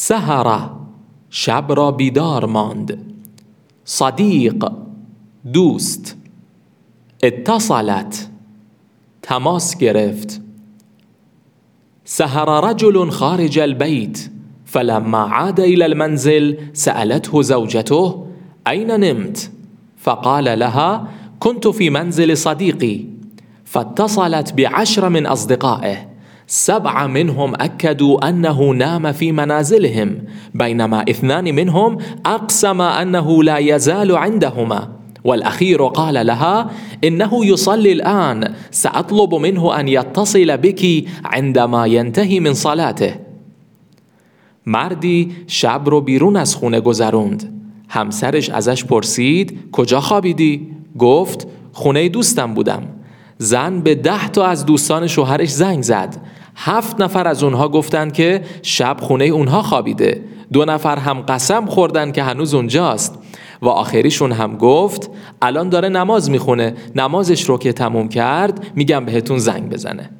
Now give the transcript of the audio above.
سهر شب را بیدار ماند صدیق دوست. اتصلت تماس گرفت. سهر رجل خارج البيت فلما عاد إلى المنزل سألته زوجته أين نمت؟ فقال لها كنت في منزل صديقي. فاتصلت بعشر من أصدقائه. سبعة منهم أكدوا أنه نام في منازلهم بينما اثنان منهم أقسم أنه لا يزال عندهما. والأخير قال لها إنه يصلي الآن سأطلب منه أن يتصل بك عندما ينتهي من صلاته. مردی شب رو بیرون از خونه گذروند. همسرش ازش پرسید کجا خوابیدی؟ گفت خونه دوستم بودم. زن به ده تا از دوستان شوهرش زنگ زد. هفت نفر از اونها گفتند که شب خونه اونها خوابیده. دو نفر هم قسم خوردن که هنوز اونجاست. و آخریشون هم گفت الان داره نماز می‌خونه. نمازش رو که تموم کرد میگم بهتون زنگ بزنه.